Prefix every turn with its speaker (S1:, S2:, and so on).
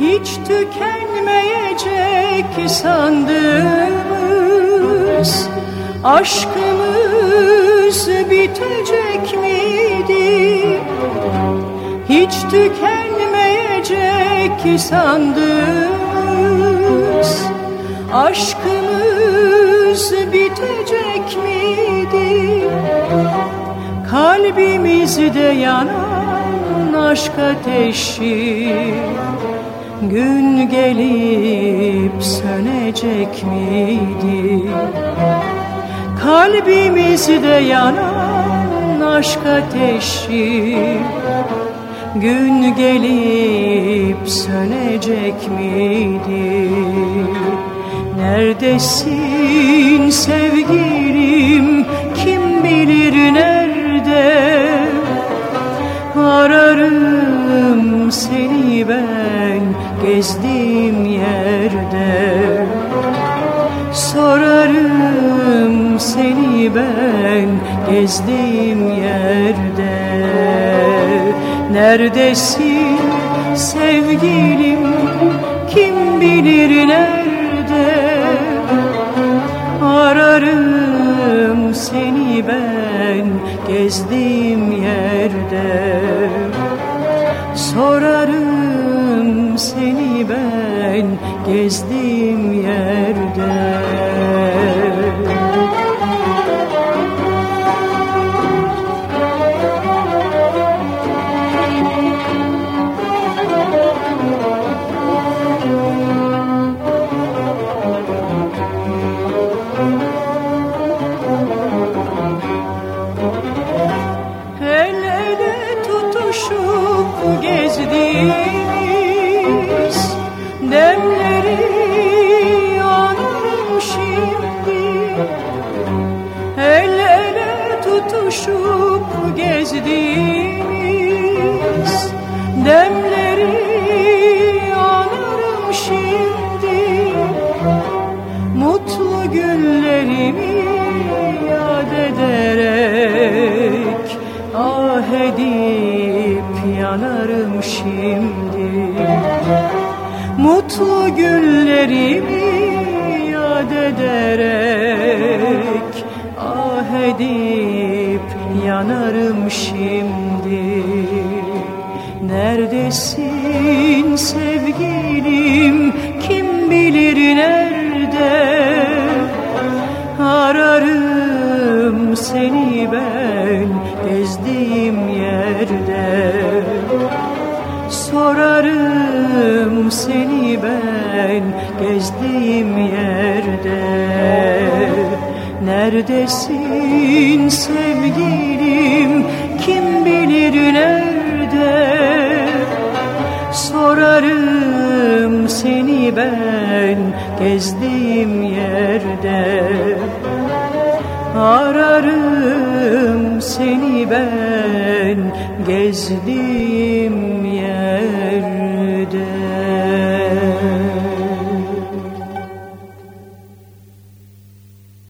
S1: Hiç tükenmeyecek sandığımız Aşkımız bitecek miydi? Hiç tükenmeyecek sandığımız Aşkımız bitecek miydi? Kalbimizde yanan aşk ateşi Gün gelip sönecek miydi? Kalbimizde yanan aşk ateşi Gün gelip sönecek miydi? Neredesin sevgilim kim bilir nerede Ararım seni ben gezdiğim yerde. Sorarım seni ben gezdiğim yerde. Neredesin sevgilim? Kim bilir nerede? Ararım seni ben gezdiğim yerde. Sorarım seni ben gezdiğim yerde tutuşup gezdiğimiz demleri anarım şimdi. Mutlu günlerimi yad ederek Ah edip yanarım şimdi. Mutlu günlerimi yad ederek Ah edip yanarım şimdi. Neredesin sevgilim? Kim bilir nerede? Ararım seni ben gezdiğim yerde. Sorarım seni ben gezdiğim yerde Neredesin sevgilim? Kim bilir nerede? Sorarım seni ben gezdiğim yerde. Ararım seni ben gezdiğim yerde